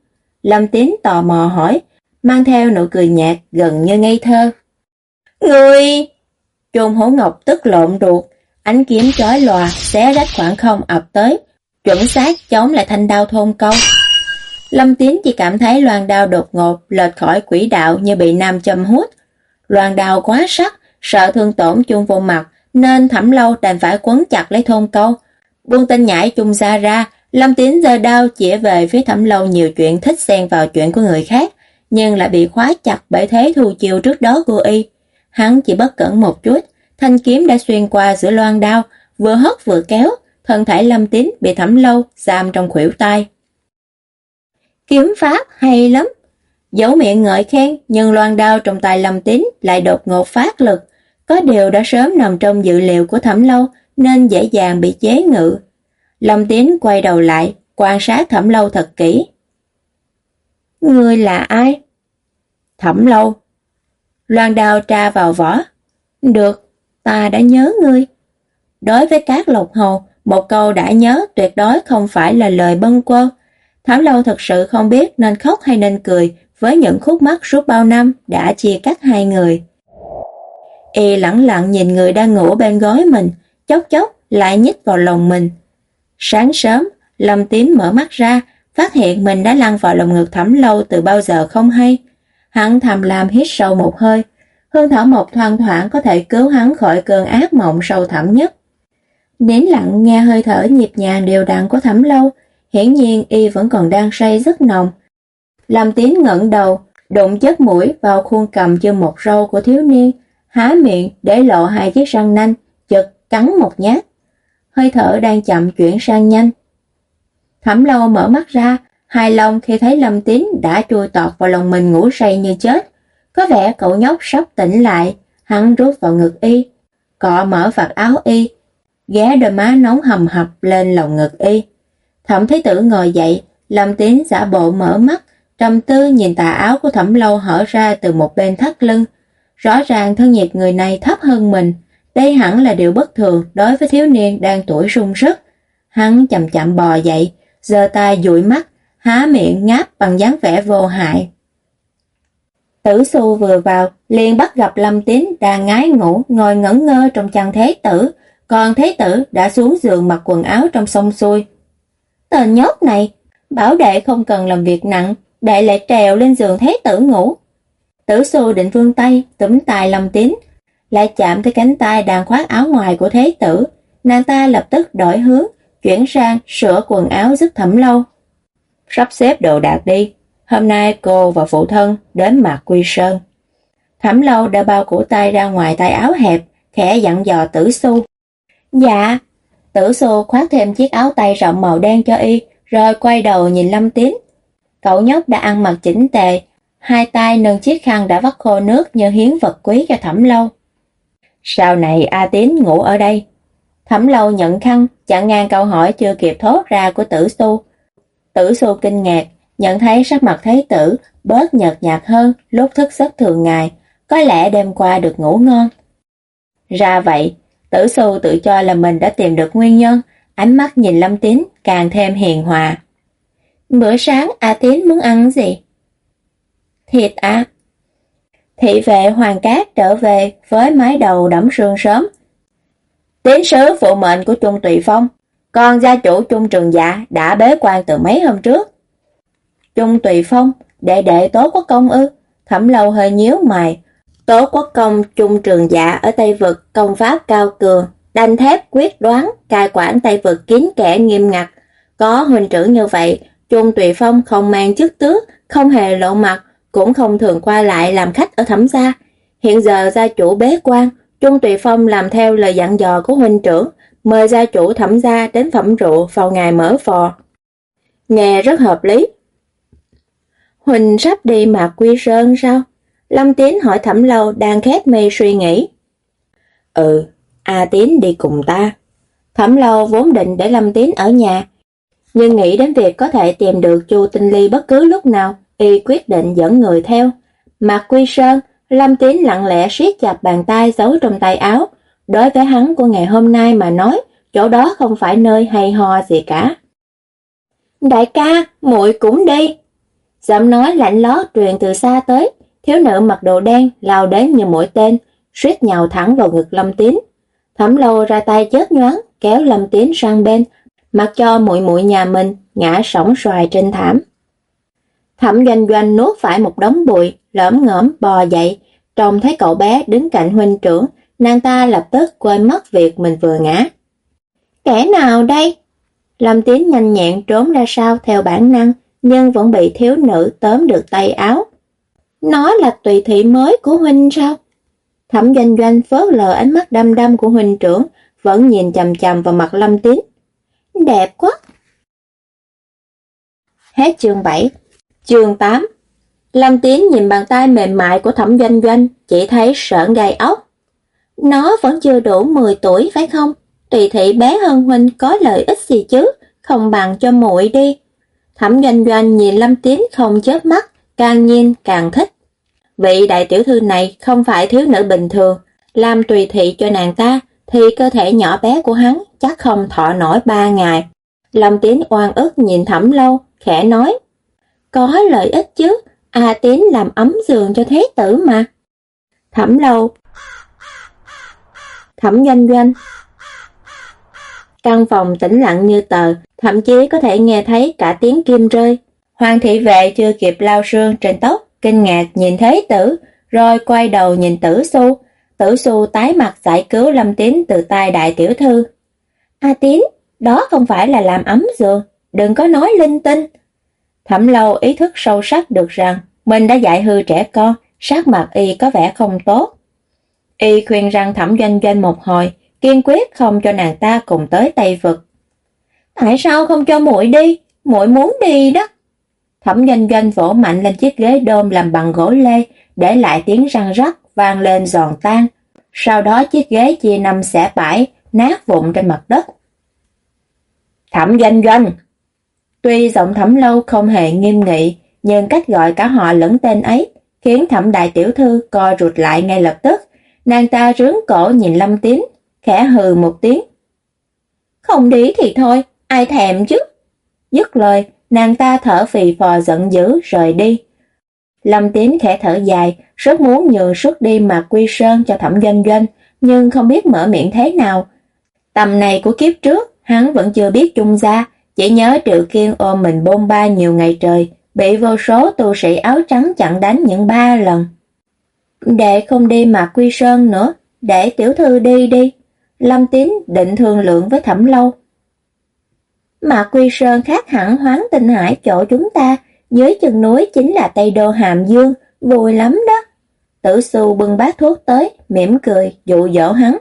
Speaker 2: Lâm Tín tò mò hỏi, mang theo nụ cười nhạt gần như ngây thơ. Người... Trung Hổ Ngọc tức lộn ruột, ánh kiếm chói lòa xé rách khoảng không ập tới, chuẩn xác chống lại thanh đao thôn câu. Lâm Tiến chỉ cảm thấy loan đao đột ngột lệch khỏi quỹ đạo như bị nam châm hút. Loan đao quá sắc, sợ thương tổn chung vô mặt, nên thẩm lâu đành phải quấn chặt lấy thôn câu. Buông tên nhảy chung ra ra, Lâm Tiến giơ đao chỉ về phía thẩm lâu nhiều chuyện thích xen vào chuyện của người khác, nhưng lại bị khóa chặt bởi thế thu chiều trước đó của y. Hắn chỉ bất cẩn một chút, thanh kiếm đã xuyên qua giữa loan đao, vừa hất vừa kéo, thân thể Lâm Tín bị thẩm lâu giam trong khuỷu tay. Kiếm pháp hay lắm. Dấu miệng ngợi khen, nhưng loan đao trong tay Lâm Tín lại đột ngột phát lực. Có điều đã sớm nằm trong dự liệu của thẩm lâu, nên dễ dàng bị chế ngự. Lâm Tín quay đầu lại, quan sát thẩm lâu thật kỹ. Ngươi là ai? Thẩm lâu. Loan đao tra vào vỏ. Được, ta đã nhớ ngươi. Đối với các lộc hầu, một câu đã nhớ tuyệt đối không phải là lời bâng quơ. Thảo Lâu thật sự không biết nên khóc hay nên cười với những khúc mắc suốt bao năm đã chia cắt hai người. Y lặng lặng nhìn người đang ngủ bên gối mình, chốc chốc lại nhích vào lòng mình. Sáng sớm, Lâm Tín mở mắt ra, phát hiện mình đã lăn vào lòng ngực thẩm lâu từ bao giờ không hay. Hắn thầm làm hít sâu một hơi, hương thở một thoang thoảng có thể cứu hắn khỏi cơn ác mộng sâu thẳm nhất. Nín lặng nghe hơi thở nhịp nhàng đều đặn của thẩm lâu, hiển nhiên y vẫn còn đang say rất nồng. Lâm Tín ngẩng đầu, đụng chất mũi vào khuôn cầm chưa một râu của thiếu niên, há miệng để lộ hai chiếc răng nanh, chật cắn một nhát. Hơi thở đang chậm chuyển sang nhanh. Thẩm lâu mở mắt ra, hài lòng khi thấy Lâm Tín đã chui tọt vào lòng mình ngủ say như chết. Có vẻ cậu nhóc sắp tỉnh lại, hắn rút vào ngực y, cọ mở vạt áo y, ghé đôi má nóng hầm hập lên lòng ngực y. Thẩm Thế Tử ngồi dậy, Lâm Tín giả bộ mở mắt, trầm tư nhìn tà áo của Thẩm Lâu hở ra từ một bên thắt lưng. Rõ ràng thân nhiệt người này thấp hơn mình, đây hẳn là điều bất thường đối với thiếu niên đang tuổi sung sức. Hắn chậm chậm bò dậy, giơ tay dụi mắt, há miệng ngáp bằng dáng vẻ vô hại. Tử Xu vừa vào, liền bắt gặp Lâm Tín đang ngái ngủ, ngồi ngẩn ngơ trong chăn thế tử, còn thế tử đã xuống giường mặc quần áo trong sông xuôi. Tên nhóc này, bảo đệ không cần làm việc nặng, đệ lại trèo lên giường thế tử ngủ. Tử xu định vương tay, túm tài Lâm Tín, lại chạm tới cánh tay đang khoác áo ngoài của thế tử. Nàng ta lập tức đổi hướng, chuyển sang sửa quần áo giúp thẩm lâu. Sắp xếp đồ đạc đi, hôm nay cô và phụ thân đến mạc quy sơn. Thẩm lâu đã bao cổ tay ra ngoài tay áo hẹp, khẽ dặn dò tử su. Dạ. Tử Su khoác thêm chiếc áo tay rộng màu đen cho y, rồi quay đầu nhìn Lâm Tín. Cậu nhóc đã ăn mặc chỉnh tề, hai tay nâng chiếc khăn đã vắt khô nước như hiến vật quý cho thẩm lâu. Sau này A Tín ngủ ở đây. Thẩm lâu nhận khăn, chặn ngang câu hỏi chưa kịp thốt ra của tử su. Tử xu kinh ngạc, nhận thấy sắc mặt thái tử bớt nhợt nhạt hơn lúc thức giấc thường ngày, có lẽ đêm qua được ngủ ngon. Ra vậy, tử xu tự cho là mình đã tìm được nguyên nhân, ánh mắt nhìn Lâm Tín càng thêm hiền hòa. Bữa sáng A Tín muốn ăn gì? Thịt à? Thị vệ Hoàng Cát trở về với mái đầu đẫm sương sớm. Tiến sứ phụ mệnh của Trung Tùy Phong, con gia chủ Trung Trường Dạ đã bế quan từ mấy hôm trước. Trung Tùy Phong, đệ đệ tố quốc công ư? Thẩm lâu hơi nhíu mày. Tố quốc công Trung Trường Dạ ở Tây Vực công pháp cao cường, đanh thép quyết đoán, cai quản Tây Vực kín kẻ nghiêm ngặt. Có huynh trưởng như vậy, Trung Tùy Phong không mang chức tước, không hề lộ mặt, cũng không thường qua lại làm khách ở thẩm gia. Hiện giờ gia chủ bế quan, Trung Tùy Phong làm theo lời dặn dò của huynh trưởng, mời gia chủ thẩm gia đến phẩm rượu vào ngày mở phò. Nghe rất hợp lý. Huỳnh sắp đi mà quy sơn sao? Lâm Tiến hỏi thẩm lâu đang khép mê suy nghĩ. Ừ, A Tiến đi cùng ta. Thẩm lâu vốn định để Lâm Tiến ở nhà, nhưng nghĩ đến việc có thể tìm được Chu Tinh Ly bất cứ lúc nào, y quyết định dẫn người theo. Mặt Quy Sơn, Lâm Tín lặng lẽ siết chặt bàn tay giấu trong tay áo. Đối với hắn của ngày hôm nay mà nói, chỗ đó không phải nơi hay ho gì cả. Đại ca, muội cũng đi. Giọng nói lạnh lót truyền từ xa tới, thiếu nữ mặc đồ đen lao đến như mũi tên, suýt nhào thẳng vào ngực Lâm Tín. Thẩm Lâu ra tay chớp nhoáng, kéo Lâm Tín sang bên, mặc cho muội muội nhà mình ngã sóng xoài trên thảm. Thẩm doanh doanh nuốt phải một đống bụi, lỡm ngỡm bò dậy, trông thấy cậu bé đứng cạnh huynh trưởng, nàng ta lập tức quên mất việc mình vừa ngã. Kẻ nào đây? Lâm Tiến nhanh nhẹn trốn ra sau theo bản năng, nhưng vẫn bị thiếu nữ tóm được tay áo. Nó là tùy thị mới của huynh sao? Thẩm doanh doanh phớt lờ ánh mắt đăm đăm của huynh trưởng, vẫn nhìn chầm chầm vào mặt Lâm Tiến. Đẹp quá! Hết chương 7 Chương 8 Lâm Tiến nhìn bàn tay mềm mại của thẩm doanh doanh, chỉ thấy sợn gai ốc. Nó vẫn chưa đủ 10 tuổi phải không? Tùy thị bé hơn huynh có lợi ích gì chứ, không bằng cho muội đi. Thẩm doanh doanh nhìn Lâm Tiến không chớp mắt, càng nhìn càng thích. Vị đại tiểu thư này không phải thiếu nữ bình thường, làm tùy thị cho nàng ta, thì cơ thể nhỏ bé của hắn chắc không thọ nổi ba ngày. Lâm Tiến oan ức nhìn thẩm lâu, khẽ nói. Có lợi ích chứ, A tiến làm ấm giường cho thế tử mà. Thẩm lâu. Thẩm doanh doanh. Căn phòng tĩnh lặng như tờ, thậm chí có thể nghe thấy cả tiếng kim rơi. Hoàng thị vệ chưa kịp lao sương trên tóc, kinh ngạc nhìn thấy tử, rồi quay đầu nhìn tử su. Tử su tái mặt giải cứu Lâm Tín từ tay đại tiểu thư. A Tín, đó không phải là làm ấm giường, đừng có nói linh tinh. Thẩm lâu ý thức sâu sắc được rằng mình đã dạy hư trẻ con, sát mặt y có vẻ không tốt. Y khuyên rằng thẩm doanh doanh một hồi, kiên quyết không cho nàng ta cùng tới Tây Vực. Tại sao không cho muội đi? muội muốn đi đó. Thẩm doanh doanh vỗ mạnh lên chiếc ghế đôm làm bằng gỗ lê, để lại tiếng răng rắc vang lên giòn tan. Sau đó chiếc ghế chia năm xẻ bãi, nát vụn trên mặt đất. Thẩm doanh doanh, Tuy giọng thẩm lâu không hề nghiêm nghị, nhưng cách gọi cả họ lẫn tên ấy khiến thẩm đại tiểu thư co rụt lại ngay lập tức. Nàng ta rướng cổ nhìn Lâm Tín, khẽ hừ một tiếng. Không đi thì thôi, ai thèm chứ? Dứt lời, nàng ta thở phì phò giận dữ rời đi. Lâm Tín khẽ thở dài, rất muốn nhường sức đi mà quy sơn cho thẩm doanh doanh, nhưng không biết mở miệng thế nào. Tầm này của kiếp trước, hắn vẫn chưa biết chung ra, chỉ nhớ Triệu Kiên ôm mình bôn ba nhiều ngày trời, bị vô số tu sĩ áo trắng chặn đánh những ba lần. Để không đi mà quy sơn nữa, để tiểu thư đi đi. Lâm Tín định thương lượng với Thẩm Lâu. Mà Quy Sơn khác hẳn hoáng tinh hải chỗ chúng ta, dưới chân núi chính là Tây Đô Hàm Dương, vui lắm đó. Tử Xu bưng bát thuốc tới, mỉm cười, dụ dỗ hắn.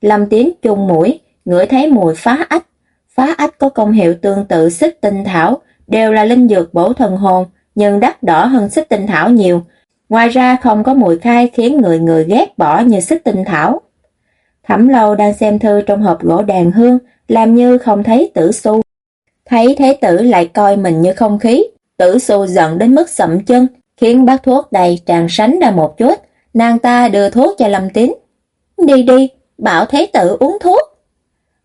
Speaker 2: Lâm Tiến chung mũi, ngửi thấy mùi phá ách, Phá ách có công hiệu tương tự xích tinh thảo, đều là linh dược bổ thần hồn, nhưng đắt đỏ hơn xích tinh thảo nhiều. Ngoài ra không có mùi khai khiến người người ghét bỏ như xích tinh thảo. Thẩm lâu đang xem thư trong hộp gỗ đàn hương, làm như không thấy tử su. Thấy thế tử lại coi mình như không khí, tử su giận đến mức sậm chân, khiến bát thuốc đầy tràn sánh ra một chút, nàng ta đưa thuốc cho Lâm Tín. Đi đi, bảo thế tử uống thuốc.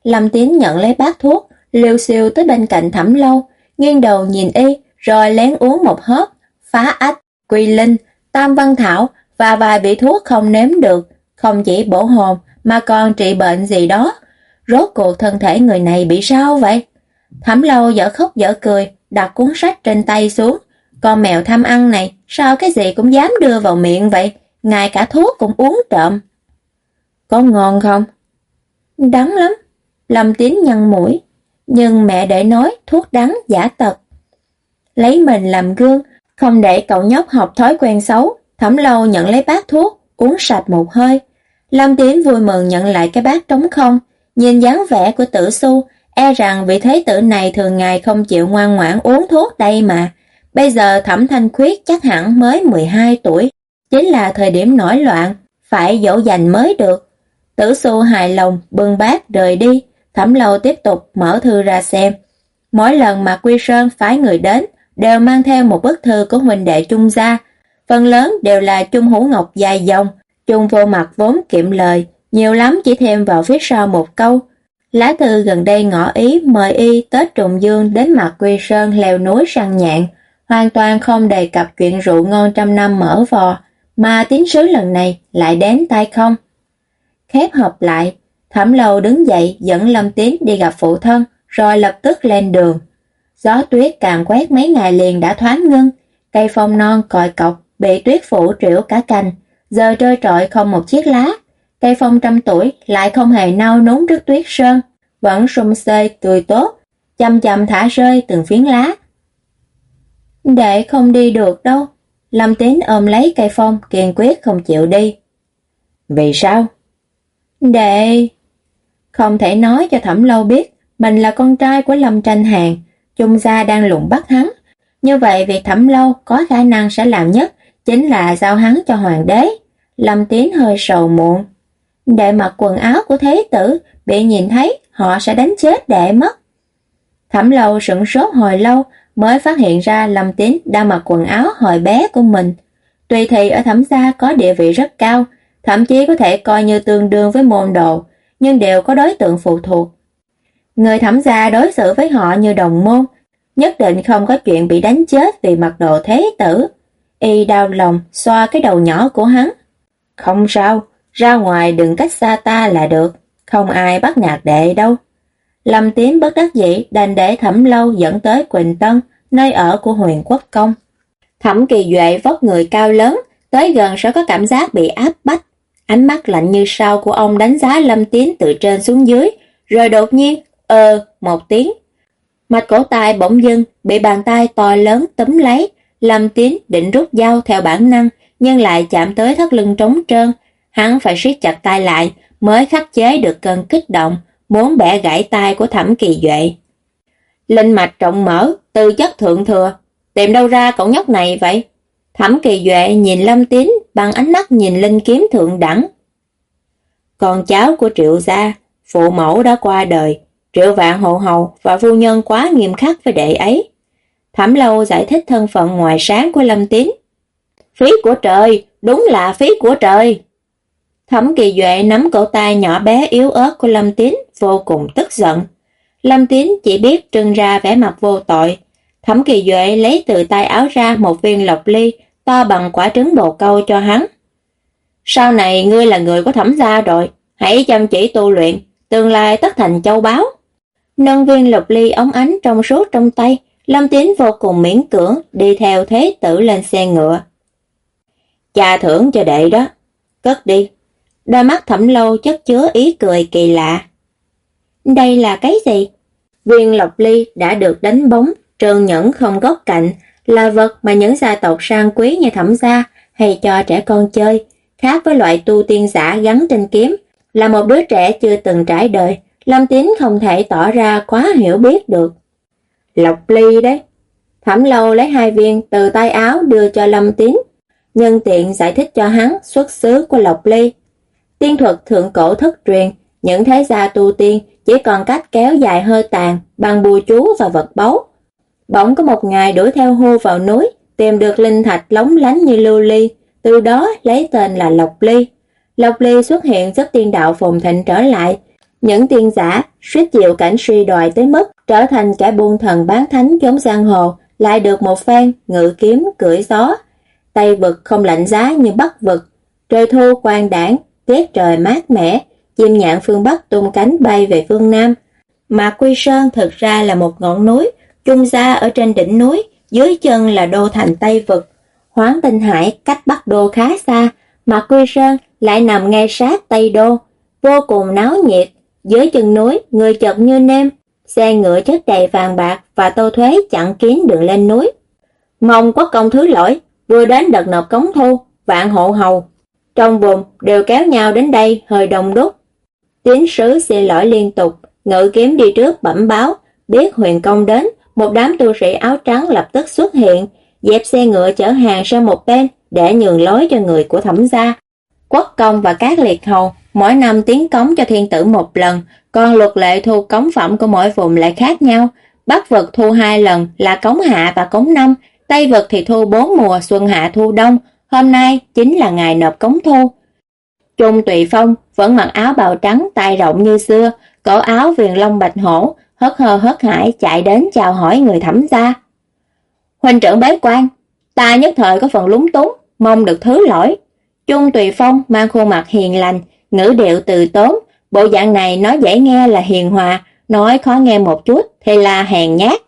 Speaker 2: Lâm Tín nhận lấy bát thuốc, liêu siêu tới bên cạnh thẩm lâu, nghiêng đầu nhìn y, rồi lén uống một hớp, phá ách, quy linh, tam văn thảo và vài vị thuốc không nếm được, không chỉ bổ hồn mà còn trị bệnh gì đó. Rốt cuộc thân thể người này bị sao vậy? Thẩm lâu dở khóc dở cười, đặt cuốn sách trên tay xuống. Con mèo tham ăn này, sao cái gì cũng dám đưa vào miệng vậy? Ngay cả thuốc cũng uống trộm. Có ngon không? Đắng lắm. Lâm tín nhăn mũi. Nhưng mẹ để nói thuốc đắng giả tật. Lấy mình làm gương, không để cậu nhóc học thói quen xấu. Thẩm lâu nhận lấy bát thuốc, uống sạch một hơi. Lâm Tiến vui mừng nhận lại cái bát trống không, nhìn dáng vẻ của tử su, e rằng vị thế tử này thường ngày không chịu ngoan ngoãn uống thuốc đây mà. Bây giờ thẩm thanh khuyết chắc hẳn mới 12 tuổi, chính là thời điểm nổi loạn, phải dỗ dành mới được. Tử su hài lòng, bưng bát rời đi, thẩm lâu tiếp tục mở thư ra xem. Mỗi lần mà Quy Sơn phái người đến, đều mang theo một bức thư của huynh đệ Trung gia, phần lớn đều là Trung Hữu Ngọc dài dòng, Trung vô mặt vốn kiệm lời, nhiều lắm chỉ thêm vào phía sau một câu. Lá thư gần đây ngỏ ý mời y Tết Trùng Dương đến mặt Quy Sơn leo núi săn nhạn, hoàn toàn không đề cập chuyện rượu ngon trăm năm mở vò, mà tín sứ lần này lại đến tay không. Khép hộp lại, Thẩm Lâu đứng dậy dẫn Lâm tiến đi gặp phụ thân, rồi lập tức lên đường. Gió tuyết càng quét mấy ngày liền đã thoáng ngưng, cây phong non còi cọc bị tuyết phủ triểu cả cành, giờ trơ trọi không một chiếc lá. Cây phong trăm tuổi lại không hề nao núng trước tuyết sơn, vẫn sum xê tươi tốt, chậm chậm thả rơi từng phiến lá. Đệ không đi được đâu. Lâm Tín ôm lấy cây phong kiên quyết không chịu đi. Vì sao? Đệ... Không thể nói cho Thẩm Lâu biết mình là con trai của Lâm Tranh Hàng, Trung gia đang lụng bắt hắn. Như vậy việc Thẩm Lâu có khả năng sẽ làm nhất chính là giao hắn cho hoàng đế. Lâm Tiến hơi sầu muộn. Đệ mặc quần áo của thế tử, bị nhìn thấy, họ sẽ đánh chết đệ mất. Thẩm lâu sửng sốt hồi lâu, mới phát hiện ra Lâm Tín đang mặc quần áo hồi bé của mình. Tuy thì ở thẩm gia có địa vị rất cao, thậm chí có thể coi như tương đương với môn đồ, nhưng đều có đối tượng phụ thuộc. Người thẩm gia đối xử với họ như đồng môn, nhất định không có chuyện bị đánh chết vì mặc đồ thế tử. Y đau lòng xoa cái đầu nhỏ của hắn. Không sao, ra ngoài đừng cách xa ta là được, không ai bắt nạt đệ đâu. Lâm Tiến bất đắc dĩ đành để Thẩm Lâu dẫn tới Quỳnh Tân, nơi ở của huyền quốc công. Thẩm Kỳ Duệ vóc người cao lớn, tới gần sẽ có cảm giác bị áp bách. Ánh mắt lạnh như sao của ông đánh giá Lâm Tiến từ trên xuống dưới, rồi đột nhiên, ờ, một tiếng. Mạch cổ tay bỗng dưng bị bàn tay to lớn túm lấy, Lâm Tiến định rút dao theo bản năng, nhưng lại chạm tới thắt lưng trống trơn. Hắn phải siết chặt tay lại mới khắc chế được cơn kích động, muốn bẻ gãy tay của Thẩm Kỳ Duệ. Linh mạch trọng mở, tư chất thượng thừa, tìm đâu ra cậu nhóc này vậy? Thẩm Kỳ Duệ nhìn Lâm Tín bằng ánh mắt nhìn linh kiếm thượng đẳng. Con cháu của Triệu gia, phụ mẫu đã qua đời, Triệu Vạn hộ hầu và phu nhân quá nghiêm khắc với đệ ấy. Thẩm Lâu giải thích thân phận ngoài sáng của Lâm Tín. Phí của trời, đúng là phí của trời. Thẩm Kỳ Duệ nắm cổ tay nhỏ bé yếu ớt của Lâm Tín, vô cùng tức giận. Lâm Tín chỉ biết trưng ra vẻ mặt vô tội. Thẩm Kỳ Duệ lấy từ tay áo ra một viên lọc ly to bằng quả trứng bồ câu cho hắn. Sau này ngươi là người của thẩm gia rồi, hãy chăm chỉ tu luyện, tương lai tất thành châu báu. Nâng viên lộc ly ống ánh trong suốt trong tay, Lâm Tín vô cùng miễn cưỡng đi theo thế tử lên xe ngựa. Cha thưởng cho đệ đó, cất đi. Đôi mắt thẩm lâu chất chứa ý cười kỳ lạ. Đây là cái gì? Viên lộc ly đã được đánh bóng, trơn nhẫn không góc cạnh, là vật mà những gia tộc sang quý như thẩm gia hay cho trẻ con chơi, khác với loại tu tiên giả gắn trên kiếm, là một đứa trẻ chưa từng trải đời, Lâm Tín không thể tỏ ra quá hiểu biết được. Lộc ly đấy. Thẩm lâu lấy hai viên từ tay áo đưa cho Lâm Tín, nhân tiện giải thích cho hắn xuất xứ của lộc ly.
Speaker 1: Tiên thuật thượng cổ thất truyền, những thế gia tu tiên chỉ còn cách kéo dài hơi tàn bằng bùa chú và vật báu. Bỗng có một ngày đuổi theo hô vào núi, tìm được linh thạch lóng lánh như lưu ly, từ đó lấy tên là Lộc Ly. Lộc Ly xuất hiện rất tiên đạo phồn thịnh trở lại, những tiên giả suýt chịu cảnh suy đòi tới mức trở thành kẻ buôn thần bán thánh chống giang hồ, lại được một phen ngự kiếm cưỡi gió. Tây vực không lạnh giá như Bắc vực, trời thu quang đảng, tiết trời mát mẻ, chim nhạn phương Bắc tung cánh bay về phương Nam. mà Quy Sơn thực ra là một ngọn núi, trung gia ở trên đỉnh núi, dưới chân là đô thành Tây vực. Hoáng Tinh Hải cách Bắc Đô khá xa, mà Quy Sơn lại nằm ngay sát Tây Đô, vô cùng náo nhiệt. Dưới chân núi, người chợt như nêm, xe ngựa chất đầy vàng bạc và tô thuế chặn kín đường lên núi. Mong có công thứ lỗi, vừa đến đợt nộp cống thu, vạn hộ hầu. Trong vùng đều kéo nhau đến đây hơi đông đúc. Tiến sứ xin lỗi liên tục, ngự kiếm đi trước bẩm báo, biết huyền công đến, một đám tu sĩ áo trắng lập tức xuất hiện, dẹp xe ngựa chở hàng sang một bên để nhường lối cho người của thẩm gia. Quốc công và các liệt hầu mỗi năm tiến cống cho thiên tử một lần, còn luật lệ thu cống phẩm của mỗi vùng lại khác nhau. Bắc vực thu hai lần là cống hạ và cống năm, Tây vực thì thu bốn mùa xuân hạ thu đông, hôm nay chính là ngày nộp cống thu. Trung Tùy Phong vẫn mặc áo bào trắng tay rộng như xưa, cổ áo viền lông bạch hổ, hớt hơ hớt hải chạy đến chào hỏi người thẩm gia. Huynh trưởng bế quan, ta nhất thời có phần lúng túng, mong được thứ lỗi. Trung Tùy Phong mang khuôn mặt hiền lành, ngữ điệu từ tốn, bộ dạng này nói dễ nghe là hiền hòa, nói khó nghe một chút thì là hèn nhát.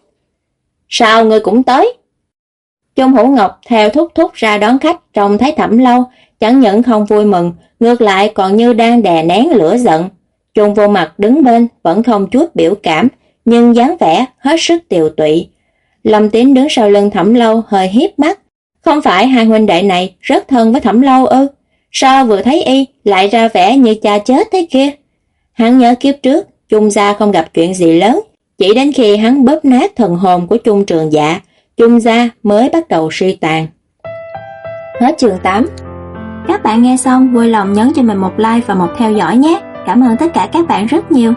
Speaker 1: Sao ngươi cũng tới? Trung Hữu Ngọc theo thúc thúc ra đón khách trông thấy thẩm lâu, chẳng những không vui mừng, ngược lại còn như đang đè nén lửa giận. Trung vô mặt đứng bên vẫn không chút biểu cảm, nhưng dáng vẻ hết sức tiều tụy. Lâm Tín đứng sau lưng Thẩm Lâu hơi hiếp mắt, không phải hai huynh đệ này rất thân với Thẩm Lâu ư? Sao vừa thấy y lại ra vẻ như cha chết thế kia? Hắn nhớ kiếp trước, Trung gia không gặp chuyện gì lớn, chỉ đến khi hắn bóp nát thần hồn của Trung Trường Dạ, Trung gia mới bắt đầu suy tàn.
Speaker 2: Hết chương 8 Các bạn nghe xong vui lòng nhấn cho mình một like và một theo dõi nhé. Cảm ơn tất cả các bạn rất nhiều.